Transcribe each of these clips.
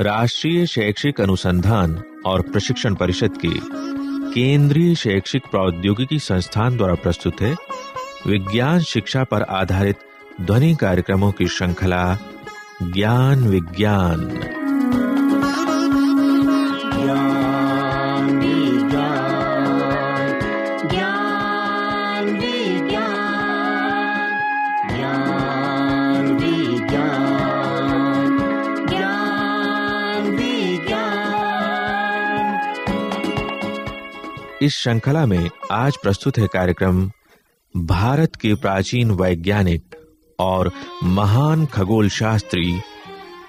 राष्ट्रीय शैक्षिक अनुसंधान और प्रशिक्षण परिषद की केंद्रीय शैक्षिक प्रौद्योगिकी संस्थान द्वारा प्रस्तुत है। विज्ञान शिक्षा पर आधारित ध्वनि कार्यक्रमों की श्रृंखला ज्ञान विज्ञान। इस श्रृंखला में आज प्रस्तुत है कार्यक्रम, भारत के प्राचीन वैज्ञानिक और महान खगोल शास्त्री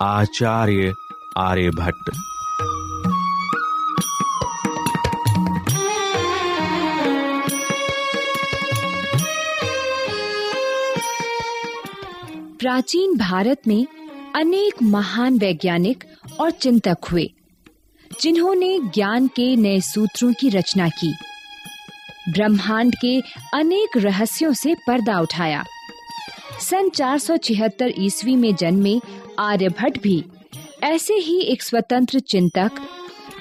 आचार्य आर्यभट्ट प्राचीन भारत में अनेक महान वैज्ञानिक और चिंतक हुए। जिन्होंने ज्ञान के नए सूत्रों की रचना की। ब्रह्मांड के अनेक रहस्यों से पर्दा उठाया। सन 476 ईस्वी में जन्मे आर्यभट्ट भी ऐसे ही एक स्वतंत्र चिंतक,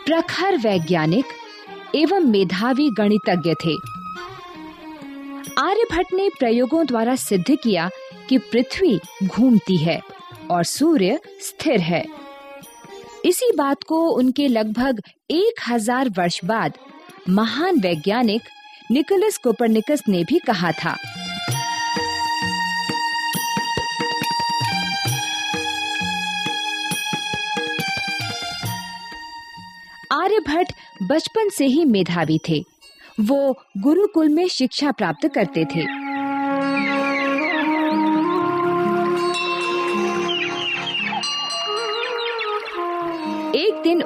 प्रखर वैज्ञानिक एवं मेधावी गणितज्ञ थे। आर्यभट्ट ने प्रयोगों द्वारा सिद्ध किया कि पृथ्वी घूमती है और सूर्य स्थिर है। इसी बात को उनके लगभग एक हज़ार वर्ष बाद महान वैज्ञानिक निकोलस कोपरनिकस ने भी कहा था। आर्यभट्ट बचपन से ही मेधावी थे। वो गुरुकुल में शिक्षा प्राप्त करते थे।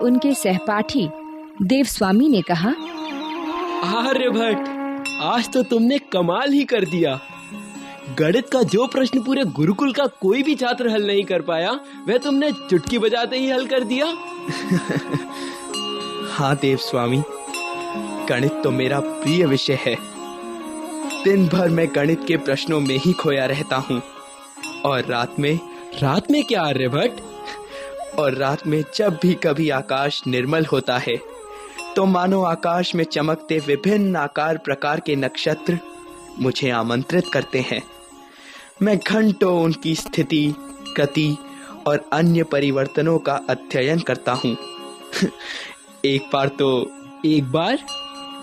उनके सहपाठी देवस्वामी ने कहा आर्यभट्ट आज तो तुमने कमाल ही कर दिया। गणित का जो प्रश्न पूरे गुरुकुल का कोई भी छात्र हल नहीं कर पाया वह तुमने चुटकी बजाते ही हल कर दिया? हाँ देव स्वामी गणित तो मेरा प्रिय विषय है। दिन भर मैं गणित के प्रश्नों में ही खोया रहता हूँ। और रात में रात में क्या आर्यभट्ट और रात में जब भी कभी आकाश निर्मल होता है तो मानो आकाश में चमकते विभिन्न आकार प्रकार के नक्षत्र मुझे आमंत्रित करते हैं। मैं घंटों उनकी स्थिति गति और अन्य परिवर्तनों का अध्ययन करता हूँ। एक बार तो एक बार?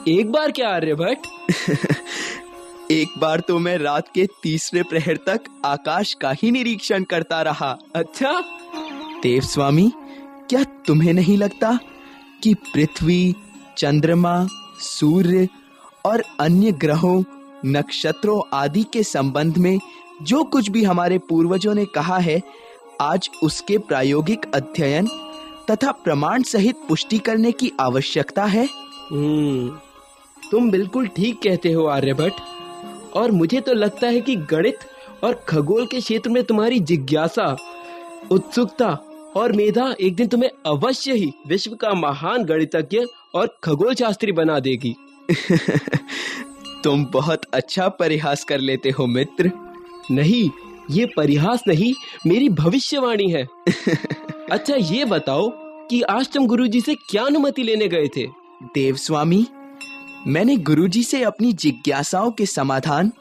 एक बार क्या आर्यभट्ट एक बार तो मैं रात के तीसरे प्रहर तक आकाश का ही निरीक्षण करता रहा। अच्छा? देव स्वामी क्या तुम्हें नहीं लगता कि पृथ्वी चंद्रमा सूर्य और अन्य ग्रहों नक्षत्रों आदि के संबंध में जो कुछ भी हमारे पूर्वजों ने कहा है आज उसके प्रायोगिक अध्ययन तथा प्रमाण सहित पुष्टि करने की आवश्यकता है? हम्म, तुम बिल्कुल ठीक कहते हो आर्यभट्ट। और मुझे तो लगता है कि गणित और खगोल के क्षेत्र में तुम्हारी जिज्ञासा उत्सुकता और मेधा एक दिन तुम्हें अवश्य ही विश्व का महान गणितज्ञ और खगोल शास्त्री बना देगी। तुम बहुत अच्छा परिहास कर लेते हो मित्र। नहीं ये परिहास नहीं मेरी भविष्यवाणी है। अच्छा ये बताओ कि आज तुम गुरुजी से क्या अनुमति लेने गए थे? देव स्वामी मैंने गुरुजी से अपनी जिज्ञासाओं के समाधान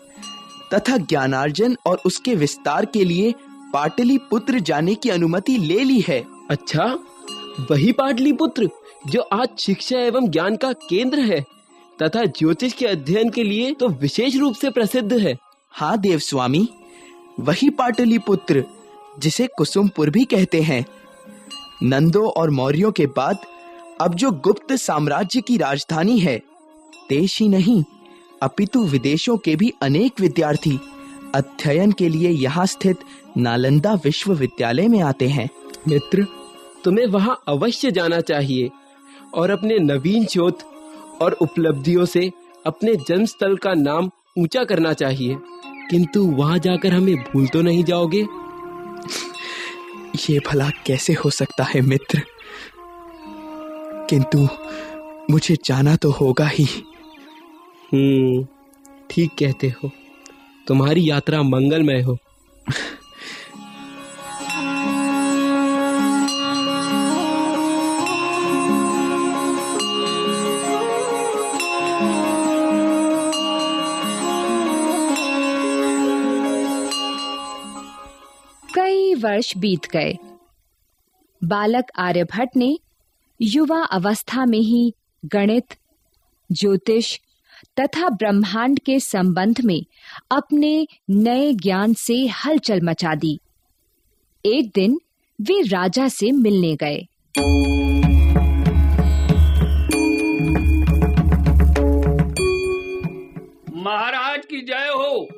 तथा ज्ञानार्जन और उसके विस्तार के लिए पाटलिपुत्र जाने की अनुमति ले ली है। अच्छा वही पाटलिपुत्र जो आज शिक्षा एवं ज्ञान का केंद्र है तथा ज्योतिष के अध्ययन के लिए तो विशेष रूप से प्रसिद्ध है। हाँ देव स्वामी वही पाटलिपुत्र जिसे कुसुमपुर भी कहते हैं। नंदो और मौर्यों के बाद अब जो गुप्त साम्राज्य की राजधानी है देश ही नहीं अपितु विदेशों के भी अनेक विद्यार्थी अध्ययन के लिए यहाँ स्थित नालंदा विश्वविद्यालय में आते हैं। मित्र तुम्हें वहाँ अवश्य जाना चाहिए और अपने नवीन शोध और उपलब्धियों से अपने जन्म स्थल का नाम ऊँचा करना चाहिए। किंतु वहाँ जाकर हमें भूल तो नहीं जाओगे? ये भला कैसे हो सकता है मित्र? किंतु मुझे जाना तो होगा ही। हम्म ठीक कहते हो। तुम्हारी यात्रा मंगलमय हो। वर्ष बीत गए। बालक आर्यभट्ट ने युवा अवस्था में ही गणित, ज्योतिष तथा ब्रह्मांड के संबंध में अपने नए ज्ञान से हलचल मचा दी। एक दिन वे राजा से मिलने गए। महाराज की जय हो,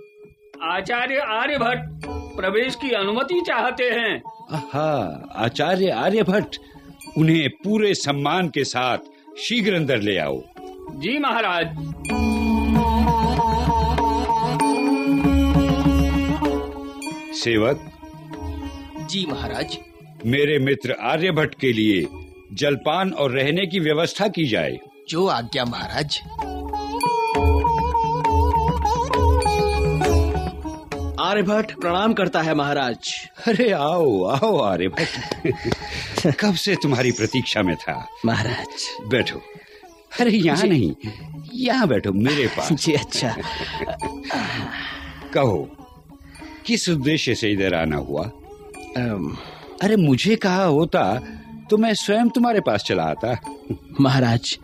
आचार्य आर्यभट्ट। प्रवेश की अनुमति चाहते हैं। हाँ आचार्य आर्यभट्ट उन्हें पूरे सम्मान के साथ शीघ्र अंदर ले आओ। जी महाराज। सेवक। जी महाराज। मेरे मित्र आर्यभट्ट के लिए जलपान और रहने की व्यवस्था की जाए। जो आज्ञा महाराज। आर्यभट्ट प्रणाम करता है महाराज। अरे आओ आओ आर्यभट्ट। कब से तुम्हारी प्रतीक्षा में था? महाराज। बैठो। अरे यहाँ नहीं यहाँ बैठो मेरे पास। जी अच्छा। कहो किस उद्देश्य से इधर आना हुआ? अरे मुझे कहा होता तो मैं स्वयं तुम्हारे पास चला आता। महाराज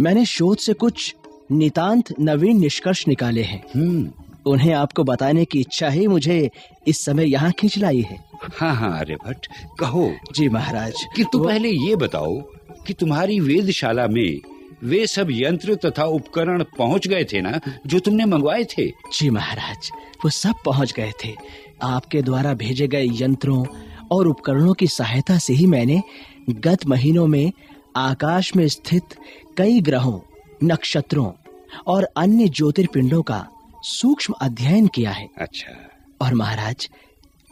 मैंने शोध से कुछ नितांत नवीन निष्कर्ष निकाले हैं। हम्म। उन्हें आपको बताने की इच्छा ही मुझे इस समय यहाँ खींच लाई है। हाँ हाँ आर्यभट्ट कहो। जी महाराज। किंतु वो- पहले ये बताओ कि तुम्हारी वेदशाला में वे सब यंत्र तथा उपकरण पहुँच गए थे ना जो तुमने मंगवाए थे? जी महाराज वो सब पहुँच गए थे। आपके द्वारा भेजे गए यंत्रों और उपकरणों की सहायता से ही मैंने गत महीनों में आकाश में स्थित कई ग्रहों नक्षत्रों और अन्य ज्योतिर्पिंडों का सूक्ष्म अध्ययन किया है। अच्छा। और महाराज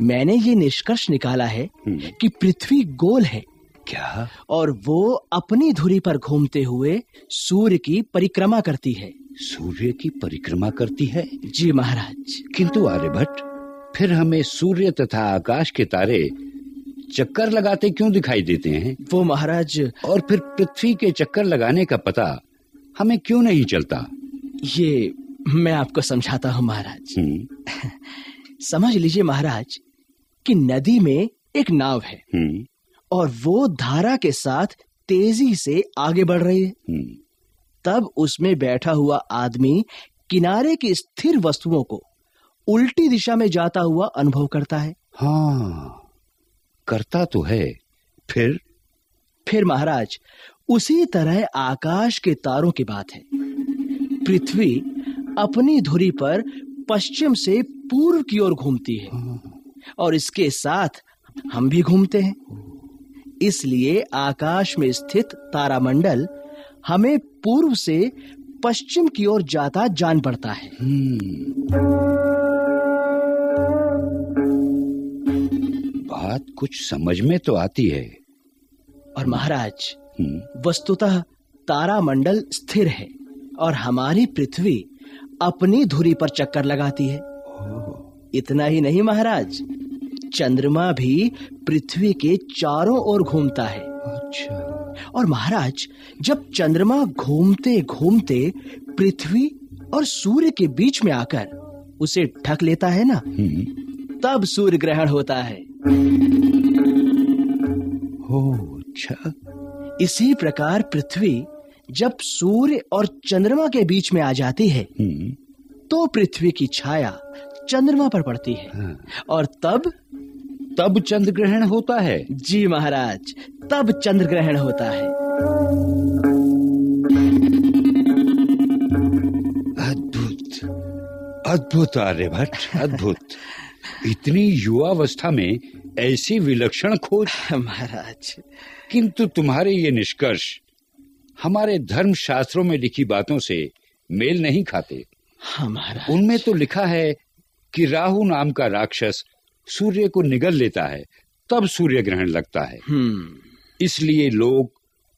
मैंने ये निष्कर्ष निकाला है हम्म, कि पृथ्वी गोल है। क्या? और वो अपनी धुरी पर घूमते हुए सूर्य की परिक्रमा करती है। सूर्य की परिक्रमा करती है? जी महाराज। किंतु आर्यभट्ट फिर हमें सूर्य तथा आकाश के तारे चक्कर लगाते क्यों दिखाई देते हैं? वो महाराज और फिर पृथ्वी के चक्कर लगाने का पता हमें क्यों नहीं चलता? ये मैं आपको समझाता हूँ महाराज। हम्म, समझ लीजिए महाराज कि नदी में एक नाव है हम्म, और वो धारा के साथ तेज़ी से आगे बढ़ रही है। हम्म, तब उसमें बैठा हुआ आदमी किनारे की स्थिर वस्तुओं को उल्टी दिशा में जाता हुआ अनुभव करता है। हाँ करता तो है। फिर? फिर महाराज उसी तरह आकाश के तारों की बात है। पृथ्वी अपनी धुरी पर पश्चिम से पूर्व की ओर घूमती है। और इसके साथ हम भी घूमते हैं। इसलिए आकाश में स्थित तारामंडल हमें पूर्व से पश्चिम की ओर जाता जान पड़ता है। बात कुछ समझ में तो आती है। और महाराज हम्म, वस्तुतः तारामंडल स्थिर है और हमारी पृथ्वी अपनी धुरी पर चक्कर लगाती है। इतना ही नहीं महाराज। चंद्रमा भी पृथ्वी के चारों ओर घूमता है। अच्छा। और महाराज जब चंद्रमा घूमते घूमते पृथ्वी और सूर्य के बीच में आकर उसे ढक लेता है ना हम्म, तब सूर्य ग्रहण होता है। हो अच्छा। इसी प्रकार पृथ्वी जब सूर्य और चंद्रमा के बीच में आ जाती है हम्म, तो पृथ्वी की छाया चंद्रमा पर पड़ती है। हाँ। और तब? तब चंद्र ग्रहण होता है। जी महाराज तब चंद्र ग्रहण होता है। अद्भुत। अद्भुत आर्यभट्ट अद्भुत। इतनी युवावस्था में ऐसी विलक्षण खोज। महाराज। किंतु तुम्हारे ये निष्कर्ष हमारे धर्म शास्त्रों में लिखी बातों से मेल नहीं खाते। हमारा उनमें तो लिखा है कि राहु नाम का राक्षस सूर्य को निगल लेता है तब सूर्य ग्रहण लगता है। हम्म। इसलिए लोग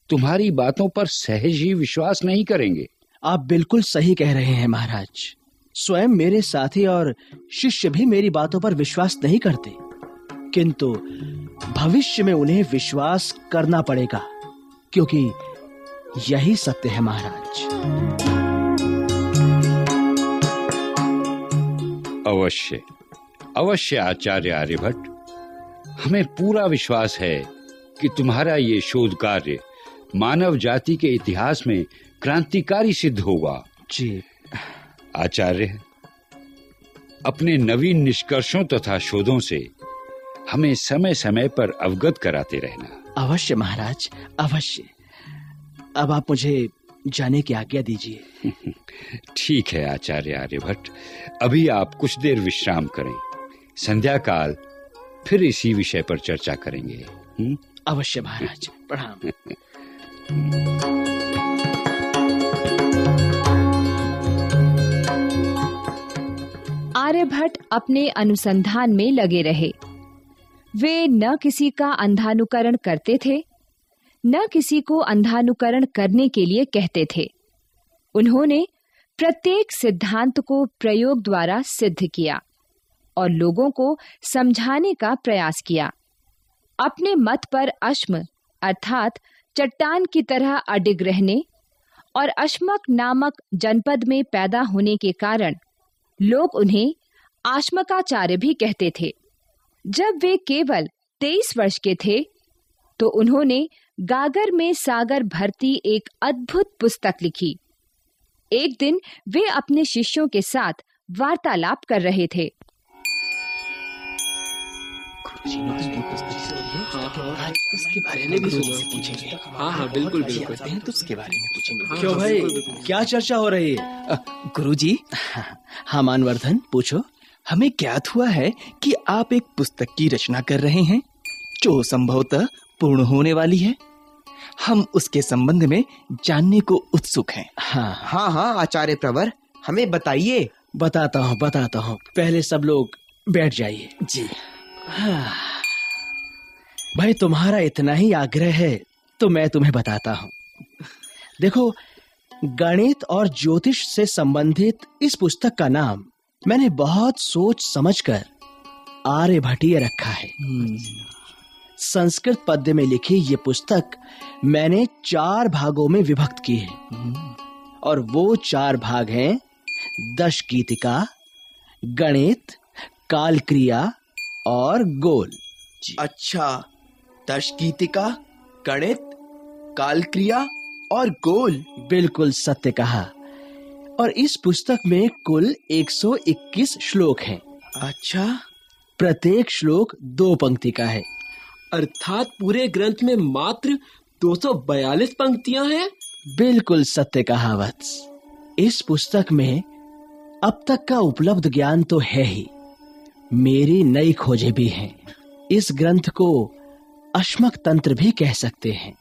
तुम्हारी बातों पर सहज ही विश्वास नहीं करेंगे। आप बिल्कुल सही कह रहे हैं महाराज। स्वयं मेरे साथी और शिष्य भी मेरी बातों पर विश्वास नहीं करते। किंतु भविष्य में उन्हें विश्वास करना पड़ेगा क्योंकि यही सत्य है महाराज। अवश्य अवश्य आचार्य आर्यभट्ट हमें पूरा विश्वास है कि तुम्हारा ये शोध कार्य मानव जाति के इतिहास में क्रांतिकारी सिद्ध होगा। जी। आचार्य अपने नवीन निष्कर्षों तथा शोधों से हमें समय समय पर अवगत कराते रहना। अवश्य महाराज अवश्य। अब आप मुझे जाने की आज्ञा दीजिए। ठीक है आचार्य आर्यभट्ट। अभी आप कुछ देर विश्राम करें। संध्या काल फिर इसी विषय पर चर्चा करेंगे। हुँ? अवश्य महाराज प्रणाम। आर्यभट्ट अपने अनुसंधान में लगे रहे। वे न किसी का अंधानुकरण करते थे न किसी को अंधानुकरण करने के लिए कहते थे। उन्होंने प्रत्येक सिद्धांत को प्रयोग द्वारा सिद्ध किया और लोगों को समझाने का प्रयास किया। अपने मत पर अश्म, अर्थात चट्टान की तरह अडिग रहने और अश्मक नामक जनपद में पैदा होने के कारण लोग उन्हें आश्मकाचार्य भी कहते थे। जब वे केवल तेईस वर्ष के थे तो उन्होंने गागर में सागर भरती एक अद्भुत पुस्तक लिखी। एक दिन वे अपने शिष्यों के साथ वार्तालाप कर रहे थे। उसके बारे में भी पूछेंगे। हाँ हाँ बिल्कुल बिल्कुल। हैं तो उसके बारे में पूछेंगे। हाँ, क्यों हाँ, भाई। क्या चर्चा हो रही है? गुरुजी हाँ मानवर्धन पूछो। हमें ज्ञात हुआ है कि आप एक पुस्तक की रचना कर रहे हैं जो संभवतः पूर्ण होने वाली है। हम उसके संबंध में जानने को उत्सुक हैं। हाँ हाँ हाँ आचार्य प्रवर हमें बताइए। बताता हूँ बताता हूँ। पहले सब लोग बैठ जाइए। जी। हाँ। भाई तुम्हारा इतना ही आग्रह है तो मैं तुम्हें बताता हूँ। देखो गणित और ज्योतिष से संबंधित इस पुस्तक का नाम मैंने बहुत सोच समझकर आर्यभट्टीय रखा है। संस्कृत पद्य में लिखी ये पुस्तक मैंने चार भागों में विभक्त की है। और वो चार भाग हैं दश गीतिका गणित काल क्रिया और गोल। अच्छा दश गीतिका गणित काल क्रिया और गोल। बिल्कुल सत्य कहा। और इस पुस्तक में कुल 121 श्लोक हैं। अच्छा। प्रत्येक श्लोक दो पंक्ति का है। अर्थात पूरे ग्रंथ में मात्र 242 पंक्तियाँ हैं। बिल्कुल सत्य कहा वत्स इस पुस्तक में अब तक का उपलब्ध ज्ञान तो है ही। मेरी नई खोजें भी हैं। इस ग्रंथ को अश्मक तंत्र भी कह सकते हैं।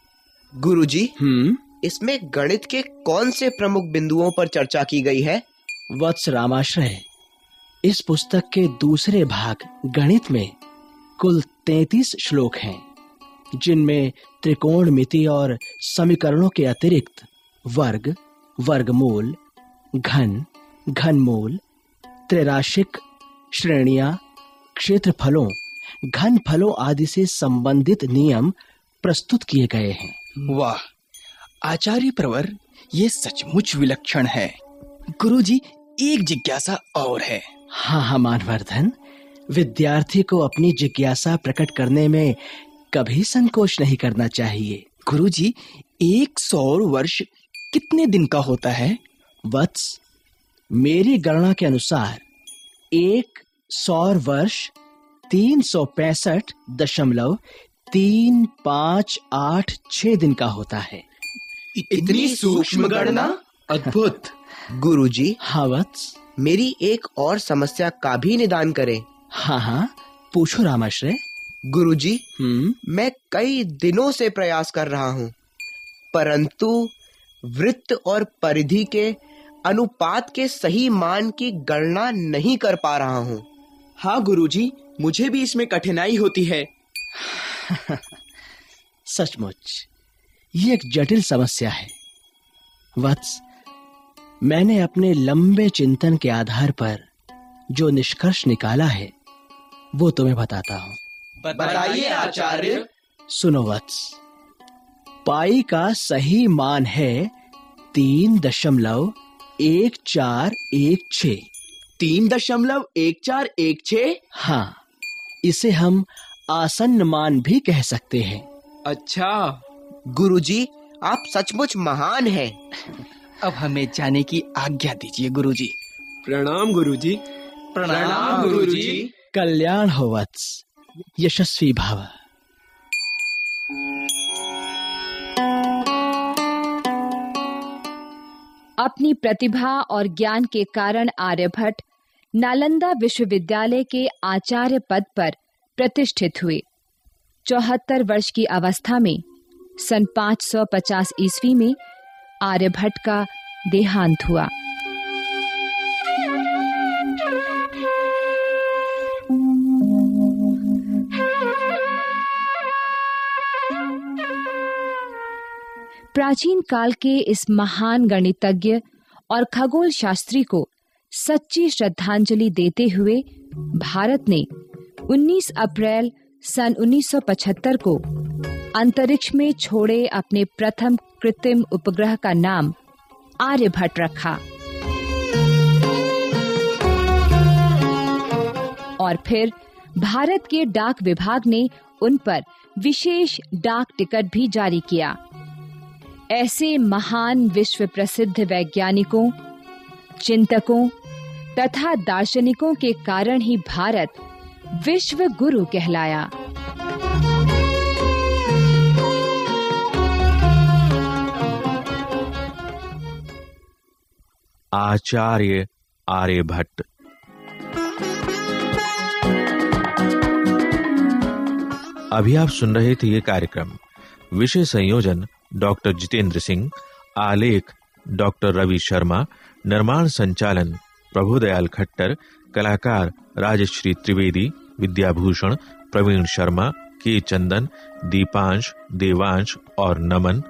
गुरुजी हम्म? इसमें गणित के कौन से प्रमुख बिंदुओं पर चर्चा की गई है? वत्स रामाश्रय। इस पुस्तक के दूसरे भाग गणित में कुल तैतीस श्लोक हैं जिनमें त्रिकोणमिति और समीकरणों के अतिरिक्त वर्ग वर्गमूल घन घनमूल त्रिराशिक श्रेणियाँ क्षेत्रफलों घन फलों आदि से संबंधित नियम प्रस्तुत किए गए हैं। वाह आचार्य प्रवर ये सचमुच विलक्षण है। गुरुजी एक जिज्ञासा और है। हाँ हाँ मानवर्धन। विद्यार्थी को अपनी जिज्ञासा प्रकट करने में कभी संकोच नहीं करना चाहिए। गुरुजी एक सौर वर्ष कितने दिन का होता है? वत्स मेरी गणना के अनुसार एक सौर वर्ष तीन सौ पैंसठ दशमलव तीन पाँच आठ छ दिन का होता है। इतनी सूक्ष्म गणना? अद्भुत। गुरुजी। हाँ वत्स। मेरी एक और समस्या का भी निदान करें। हाँ हाँ पूछो रामाश्रय। गुरुजी हम्म। मैं कई दिनों से प्रयास कर रहा हूँ परंतु वृत्त और परिधि के अनुपात के सही मान की गणना नहीं कर पा रहा हूँ। हाँ गुरुजी मुझे भी इसमें कठिनाई होती है। सचमुच ये एक जटिल समस्या है। वत्स मैंने अपने लंबे चिंतन के आधार पर जो निष्कर्ष निकाला है वो तुम्हें बताता हूँ। बताइए आचार्य। सुनो वत्स। पाई का सही मान है तीन दशमलव एक चार एक छ तीन दशमलव एक चार एक छ हाँ इसे हम आसन्न मान भी कह सकते हैं। अच्छा गुरुजी आप सचमुच महान हैं। अब हमें जाने की आज्ञा दीजिए गुरुजी। प्रणाम गुरुजी। प्रणाम गुरुजी। कल्याण हो वत्स यशस्वी भाव। अपनी प्रतिभा और ज्ञान के कारण आर्यभट्ट नालंदा विश्वविद्यालय के आचार्य पद पर प्रतिष्ठित हुए। चौहत्तर वर्ष की अवस्था में, सन 550 ईस्वी में, आर्यभट्ट का देहांत हुआ। प्राचीन काल के इस महान गणितज्ञ और खगोल शास्त्री को सच्ची श्रद्धांजलि देते हुए भारत ने 19 अप्रैल सन 1975 को अंतरिक्ष में छोड़े अपने प्रथम कृत्रिम उपग्रह का नाम आर्यभट्ट रखा। और फिर भारत के डाक विभाग ने उन पर विशेष डाक टिकट भी जारी किया। ऐसे महान विश्व प्रसिद्ध वैज्ञानिकों, चिंतकों तथा दार्शनिकों के कारण ही भारत विश्व गुरु कहलाया। आचार्य आर्यभट्ट। अभी आप सुन रहे थे ये कार्यक्रम विषय संयोजन डॉक्टर जितेंद्र सिंह, आलेख डॉक्टर रवि शर्मा, निर्माण संचालन प्रभुदयाल खट्टर, कलाकार राजश्री त्रिवेदी, विद्याभूषण प्रवीण शर्मा, के चंदन, दीपांश, देवांश और नमन,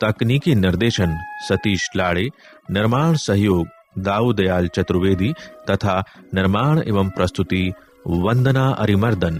तकनीकी निर्देशन सतीश लाड़े, निर्माण सहयोग दाऊदयाल चतुर्वेदी तथा निर्माण एवं प्रस्तुति वंदना अरिमर्दन।